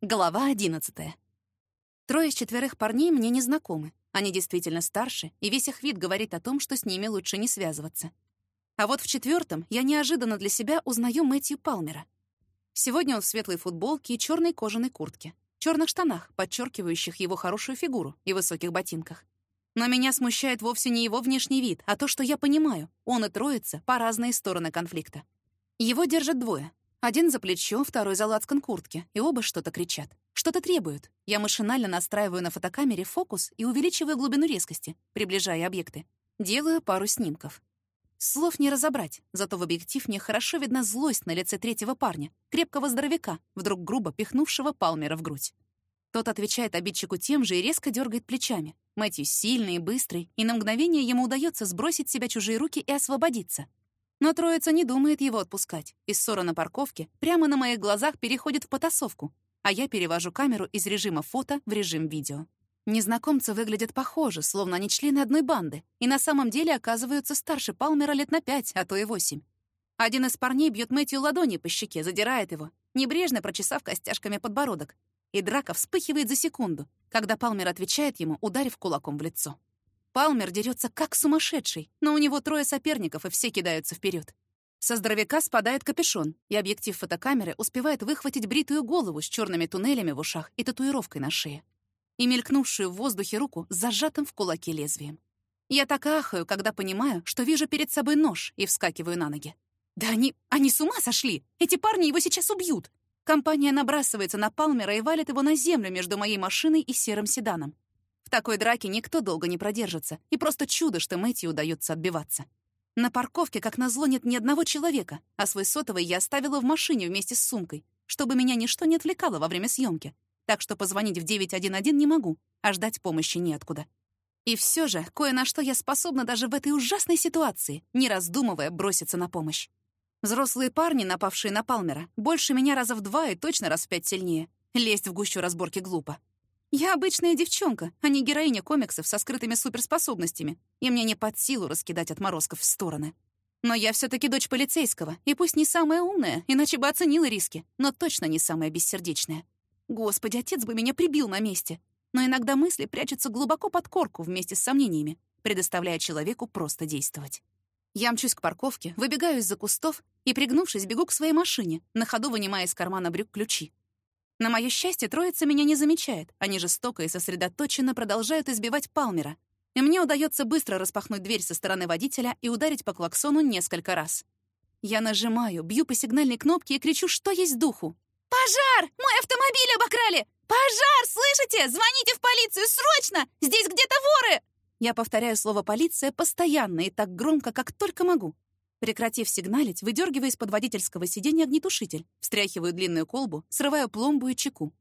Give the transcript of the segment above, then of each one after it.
Глава одиннадцатая. Трое из четверых парней мне не знакомы. Они действительно старше, и весь их вид говорит о том, что с ними лучше не связываться. А вот в четвертом я неожиданно для себя узнаю Мэтью Палмера. Сегодня он в светлой футболке и черной кожаной куртке, черных штанах, подчеркивающих его хорошую фигуру, и высоких ботинках. Но меня смущает вовсе не его внешний вид, а то, что я понимаю, он и троица по разные стороны конфликта. Его держат двое, один за плечо, второй за лацкан куртки, и оба что-то кричат. Что-то требуют. Я машинально настраиваю на фотокамере фокус и увеличиваю глубину резкости, приближая объекты. Делаю пару снимков. Слов не разобрать, зато в объектив мне хорошо видна злость на лице третьего парня, крепкого здоровяка, вдруг грубо пихнувшего Палмера в грудь. Тот отвечает обидчику тем же и резко дергает плечами. Мэтью сильный и быстрый, и на мгновение ему удается сбросить с себя чужие руки и освободиться. Но троица не думает его отпускать, и ссора на парковке прямо на моих глазах переходит в потасовку, а я перевожу камеру из режима фото в режим видео. Незнакомцы выглядят похоже, словно они члены одной банды, и на самом деле оказываются старше Палмера лет на пять, а то и восемь. Один из парней бьет Мэтью ладони по щеке, задирает его, небрежно прочесав костяшками подбородок. И драка вспыхивает за секунду, когда Палмер отвечает ему, ударив кулаком в лицо. Палмер дерется как сумасшедший, но у него трое соперников, и все кидаются вперед. Со здоровяка спадает капюшон, и объектив фотокамеры успевает выхватить бритую голову с черными туннелями в ушах и татуировкой на шее. И мелькнувшую в воздухе руку с зажатым в кулаке лезвием. Я так ахаю, когда понимаю, что вижу перед собой нож, и вскакиваю на ноги. Да они... они с ума сошли! Эти парни его сейчас убьют! Компания набрасывается на Палмера и валит его на землю между моей машиной и серым седаном. В такой драке никто долго не продержится, и просто чудо, что Мэтью удается отбиваться. На парковке, как назло, нет ни одного человека, а свой сотовый я оставила в машине вместе с сумкой, чтобы меня ничто не отвлекало во время съемки. Так что позвонить в 911 не могу, а ждать помощи неоткуда. И все же, кое на что я способна даже в этой ужасной ситуации, не раздумывая броситься на помощь. Взрослые парни, напавшие на Палмера, больше меня раза в два и точно раз в пять сильнее. Лезть в гущу разборки глупо. Я обычная девчонка, а не героиня комиксов со скрытыми суперспособностями, и мне не под силу раскидать отморозков в стороны. Но я все таки дочь полицейского, и пусть не самая умная, иначе бы оценила риски, но точно не самая бессердечная. Господи, отец бы меня прибил на месте. Но иногда мысли прячутся глубоко под корку вместе с сомнениями, предоставляя человеку просто действовать. Я мчусь к парковке, выбегаю из-за кустов и, пригнувшись, бегу к своей машине, на ходу вынимая из кармана брюк ключи. На мое счастье, троица меня не замечает. Они жестоко и сосредоточенно продолжают избивать Палмера. И мне удается быстро распахнуть дверь со стороны водителя и ударить по клаксону несколько раз. Я нажимаю, бью по сигнальной кнопке и кричу, что есть духу. «Пожар! Мой автомобиль обокрали! Пожар! Слышите? Звоните в полицию! Срочно! Здесь где-то воры!» Я повторяю слово «полиция» постоянно и так громко, как только могу. Прекратив сигналить, выдергиваю из-под водительского сиденья огнетушитель, встряхиваю длинную колбу, срываю пломбу и чеку.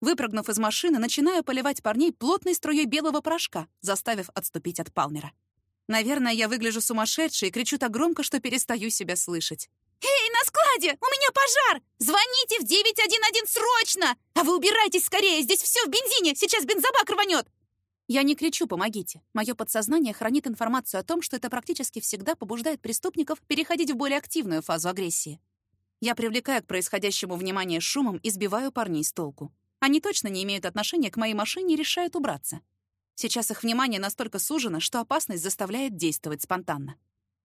Выпрыгнув из машины, начинаю поливать парней плотной струей белого порошка, заставив отступить от Палмера. Наверное, я выгляжу сумасшедшей и кричу так громко, что перестаю себя слышать. «Эй, на складе! У меня пожар! Звоните в 911 срочно! А вы убирайтесь скорее, здесь все в бензине! Сейчас бензобак рванет!» Я не кричу «помогите». Мое подсознание хранит информацию о том, что это практически всегда побуждает преступников переходить в более активную фазу агрессии. Я привлекаю к происходящему внимание шумом и сбиваю парней с толку. Они точно не имеют отношения к моей машине и решают убраться. Сейчас их внимание настолько сужено, что опасность заставляет действовать спонтанно.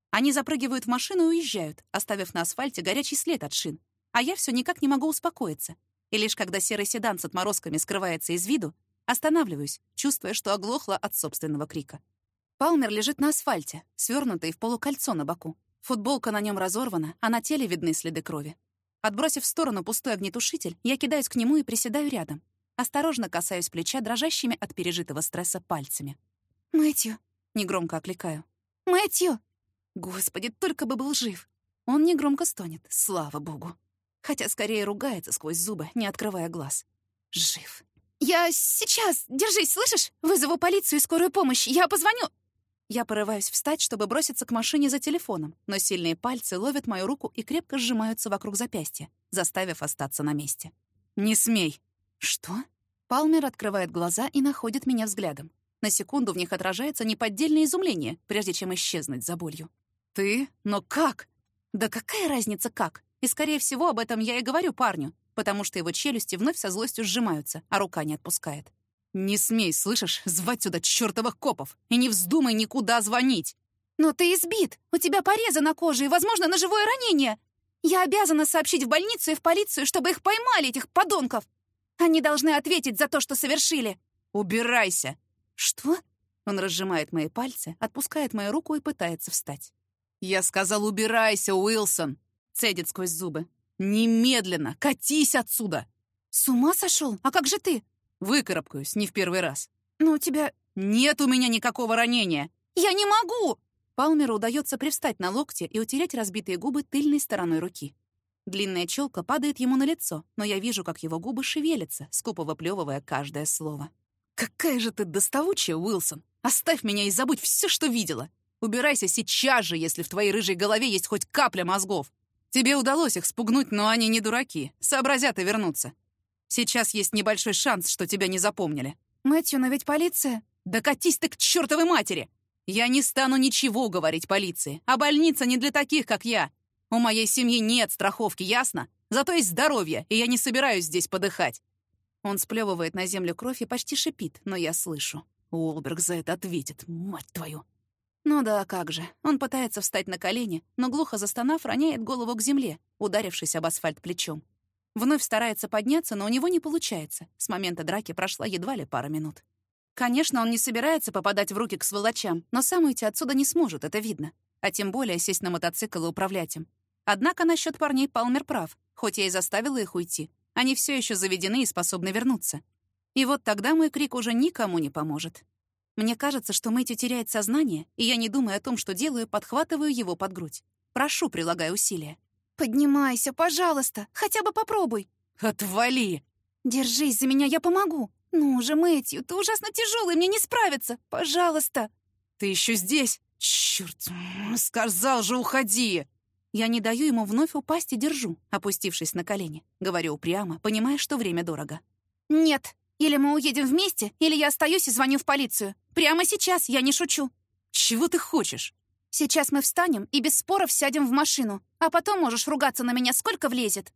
Они запрыгивают в машину и уезжают, оставив на асфальте горячий след от шин. А я все никак не могу успокоиться. И лишь когда серый седан с отморозками скрывается из виду, Останавливаюсь, чувствуя, что оглохла от собственного крика. Палмер лежит на асфальте, свернутый в полукольцо на боку. Футболка на нем разорвана, а на теле видны следы крови. Отбросив в сторону пустой огнетушитель, я кидаюсь к нему и приседаю рядом. Осторожно касаюсь плеча дрожащими от пережитого стресса пальцами. «Мэтью!» — негромко окликаю. «Мэтью!» Господи, только бы был жив. Он негромко стонет, слава богу. Хотя скорее ругается сквозь зубы, не открывая глаз. Жив. «Я сейчас! Держись, слышишь? Вызову полицию и скорую помощь. Я позвоню!» Я порываюсь встать, чтобы броситься к машине за телефоном, но сильные пальцы ловят мою руку и крепко сжимаются вокруг запястья, заставив остаться на месте. «Не смей!» «Что?» Палмер открывает глаза и находит меня взглядом. На секунду в них отражается неподдельное изумление, прежде чем исчезнуть за болью. «Ты? Но как?» «Да какая разница как? И, скорее всего, об этом я и говорю парню. Потому что его челюсти вновь со злостью сжимаются, а рука не отпускает. «Не смей, слышишь, звать сюда чертовых копов! И не вздумай никуда звонить!» «Но ты избит! У тебя порезы на коже и, возможно, ножевое ранение! Я обязана сообщить в больницу и в полицию, чтобы их поймали, этих подонков! Они должны ответить за то, что совершили!» «Убирайся!» «Что?» Он разжимает мои пальцы, отпускает мою руку и пытается встать. «Я сказал, убирайся, Уилсон!» Цедит сквозь зубы. «Немедленно! Катись отсюда!» «С ума сошел? А как же ты?» «Выкарабкаюсь, не в первый раз». «Но у тебя...» «Нет у меня никакого ранения!» «Я не могу!» Палмеру удается привстать на локте и утереть разбитые губы тыльной стороной руки. Длинная челка падает ему на лицо, но я вижу, как его губы шевелятся, скупо выплевывая каждое слово. «Какая же ты доставучая, Уилсон! Оставь меня и забудь все, что видела! Убирайся сейчас же, если в твоей рыжей голове есть хоть капля мозгов! Тебе удалось их спугнуть, но они не дураки, сообразят и вернутся. Сейчас есть небольшой шанс, что тебя не запомнили». «Мэтью, но ведь полиция...» «Да катись ты к чертовой матери! Я не стану ничего говорить полиции, а больница не для таких, как я. У моей семьи нет страховки, ясно? Зато есть здоровье, и я не собираюсь здесь подыхать. Он сплевывает на землю кровь и почти шипит, но я слышу. Уолберг за это ответит, мать твою. Ну да, как же. Он пытается встать на колени, но глухо застонав, роняет голову к земле, ударившись об асфальт плечом. Вновь старается подняться, но у него не получается. С момента драки прошла едва ли пара минут. Конечно, он не собирается попадать в руки к сволочам, но сам уйти отсюда не сможет, это видно. А тем более сесть на мотоцикл и управлять им. Однако насчет парней Палмер прав. Хоть я и заставила их уйти, они все еще заведены и способны вернуться. И вот тогда мой крик уже никому не поможет. Мне кажется, что Мэтью теряет сознание, и я, не думая о том, что делаю, подхватываю его под грудь. Прошу, прилагая усилия. «Поднимайся, пожалуйста, хотя бы попробуй». «Отвали!» «Держись за меня, я помогу». «Ну же, Мэтью, ты ужасно тяжелый, мне не справиться! Пожалуйста!» «Ты еще здесь? Черт! Сказал же, уходи!» Я не даю ему вновь упасть и держу, опустившись на колени. Говорю упрямо, понимая, что время дорого. «Нет, или мы уедем вместе, или я остаюсь и звоню в полицию. Прямо сейчас, я не шучу». «Чего ты хочешь?» «Сейчас мы встанем и без споров сядем в машину, а потом можешь ругаться на меня, сколько влезет».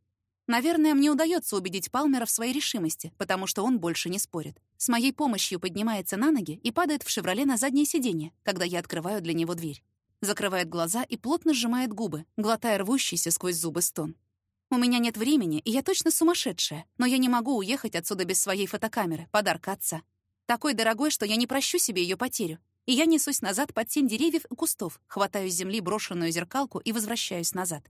Наверное, мне удается убедить Палмера в своей решимости, потому что он больше не спорит. С моей помощью поднимается на ноги и падает в «Шевроле» на заднее сиденье, когда я открываю для него дверь. Закрывает глаза и плотно сжимает губы, глотая рвущийся сквозь зубы стон. У меня нет времени, и я точно сумасшедшая, но я не могу уехать отсюда без своей фотокамеры, подарка отца. Такой дорогой, что я не прощу себе ее потерю. И я несусь назад под тень деревьев и кустов, хватаю с земли брошенную зеркалку и возвращаюсь назад.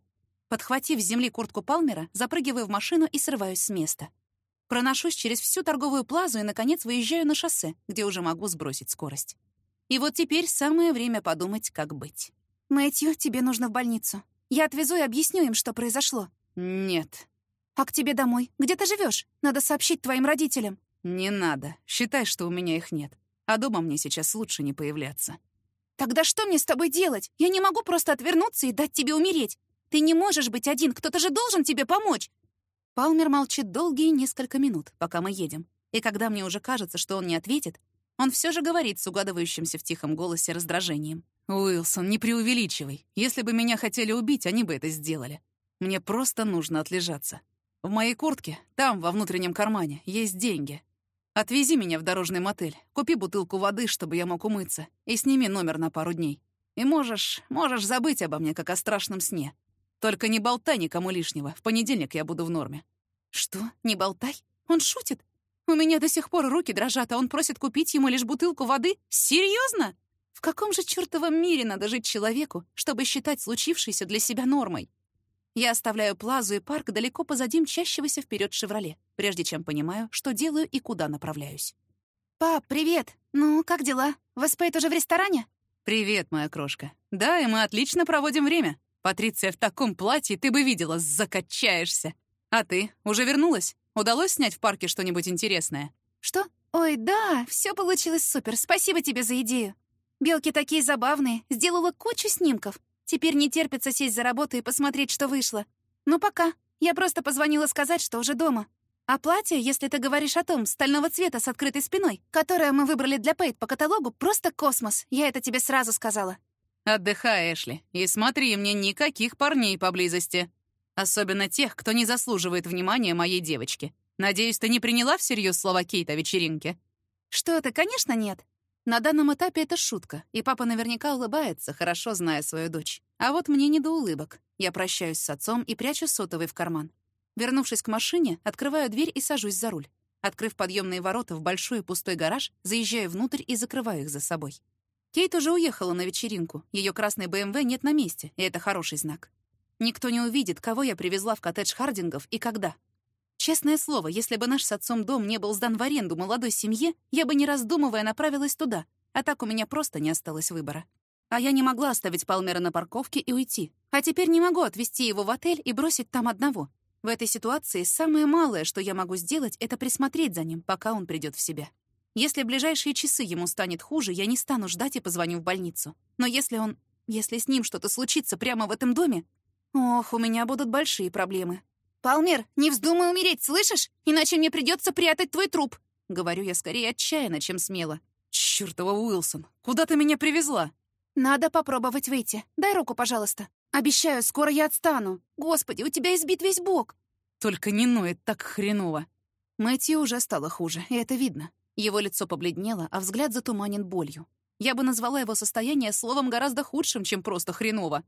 Подхватив с земли куртку Палмера, запрыгиваю в машину и срываюсь с места. Проношусь через всю торговую плазу и, наконец, выезжаю на шоссе, где уже могу сбросить скорость. И вот теперь самое время подумать, как быть. «Мэтью, тебе нужно в больницу. Я отвезу и объясню им, что произошло». «Нет». «А к тебе домой? Где ты живешь? Надо сообщить твоим родителям». «Не надо. Считай, что у меня их нет. А дома мне сейчас лучше не появляться». «Тогда что мне с тобой делать? Я не могу просто отвернуться и дать тебе умереть. Ты не можешь быть один, кто-то же должен тебе помочь!» Палмер молчит долгие несколько минут, пока мы едем. И когда мне уже кажется, что он не ответит, он все же говорит с угадывающимся в тихом голосе раздражением. «Уилсон, не преувеличивай. Если бы меня хотели убить, они бы это сделали. Мне просто нужно отлежаться. В моей куртке, там, во внутреннем кармане, есть деньги. Отвези меня в дорожный мотель, купи бутылку воды, чтобы я мог умыться, и сними номер на пару дней. И можешь, можешь забыть обо мне, как о страшном сне. Только не болтай никому лишнего. В понедельник я буду в норме». «Что? Не болтай? Он шутит? У меня до сих пор руки дрожат, а он просит купить ему лишь бутылку воды? Серьезно? В каком же чертовом мире надо жить человеку, чтобы считать случившееся для себя нормой?» Я оставляю плазу и парк далеко позади мчащегося вперед «Шевроле», прежде чем понимаю, что делаю и куда направляюсь. «Пап, привет! Ну, как дела? Вы спать уже в ресторане?» «Привет, моя крошка. Да, и мы отлично проводим время. Патриция в таком платье ты бы видела, закачаешься. А ты уже вернулась? Удалось снять в парке что-нибудь интересное? Что? Ой, да, все получилось супер. Спасибо тебе за идею. Белки такие забавные. Сделала кучу снимков. Теперь не терпится сесть за работу и посмотреть, что вышло. Ну пока. Я просто позвонила сказать, что уже дома. А платье, если ты говоришь о том, стального цвета с открытой спиной, которое мы выбрали для Пейт по каталогу, просто космос. Я это тебе сразу сказала. Отдыхай, Эшли, и смотри, мне никаких парней поблизости. Особенно тех, кто не заслуживает внимания моей девочки. Надеюсь, ты не приняла всерьез слова Кейт о вечеринке?» «Что ты, конечно, нет. На данном этапе это шутка, и папа наверняка улыбается, хорошо зная свою дочь. А вот мне не до улыбок. Я прощаюсь с отцом и прячу сотовый в карман. Вернувшись к машине, открываю дверь и сажусь за руль. Открыв подъемные ворота в большой пустой гараж, заезжаю внутрь и закрываю их за собой. Кейт уже уехала на вечеринку. Ее красный БМВ нет на месте, и это хороший знак. Никто не увидит, кого я привезла в коттедж Хардингов и когда. Честное слово, если бы наш с отцом дом не был сдан в аренду молодой семье, я бы, не раздумывая, направилась туда, а так у меня просто не осталось выбора. А я не могла оставить Палмера на парковке и уйти. А теперь не могу отвезти его в отель и бросить там одного. В этой ситуации самое малое, что я могу сделать, это присмотреть за ним, пока он придет в себя. Если в ближайшие часы ему станет хуже, я не стану ждать и позвоню в больницу. Но если он... Если с ним что-то случится прямо в этом доме... Ох, у меня будут большие проблемы. «Палмер, не вздумай умереть, слышишь? Иначе мне придется прятать твой труп!» Говорю я скорее отчаянно, чем смело. «Чёртова Уилсон, куда ты меня привезла?» «Надо попробовать выйти. Дай руку, пожалуйста. Обещаю, скоро я отстану. Господи, у тебя избит весь бок!» «Только не ноет так хреново!» Мэтью уже стало хуже, и это видно. Его лицо побледнело, а взгляд затуманен болью. Я бы назвала его состояние словом гораздо худшим, чем просто хреново.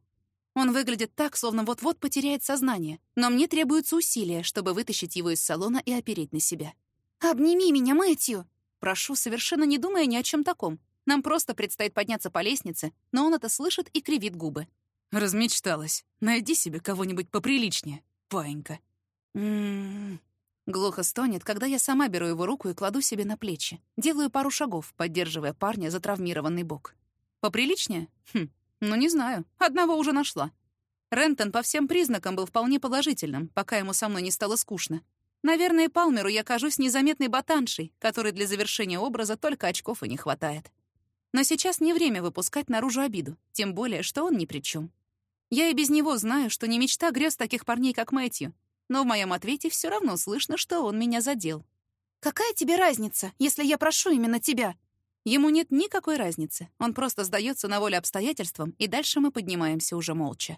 Он выглядит так, словно вот-вот потеряет сознание, но мне требуются усилия, чтобы вытащить его из салона и опереть на себя. «Обними меня, Мэтью!» Прошу, совершенно не думая ни о чем таком. Нам просто предстоит подняться по лестнице, но он это слышит и кривит губы. Размечталась. Найди себе кого-нибудь поприличнее, паинька. М-м-м. Глухо стонет, когда я сама беру его руку и кладу себе на плечи. Делаю пару шагов, поддерживая парня за травмированный бок. Поприличнее? Хм, ну, не знаю. Одного уже нашла. Рентон по всем признакам был вполне положительным, пока ему со мной не стало скучно. Наверное, Палмеру я кажусь незаметной ботаншей, которой для завершения образа только очков и не хватает. Но сейчас не время выпускать наружу обиду, тем более, что он ни при чем. Я и без него знаю, что не мечта грез таких парней, как Мэтью, но в моем ответе все равно слышно, что он меня задел. «Какая тебе разница, если я прошу именно тебя?» Ему нет никакой разницы. Он просто сдается на волю обстоятельствам, и дальше мы поднимаемся уже молча.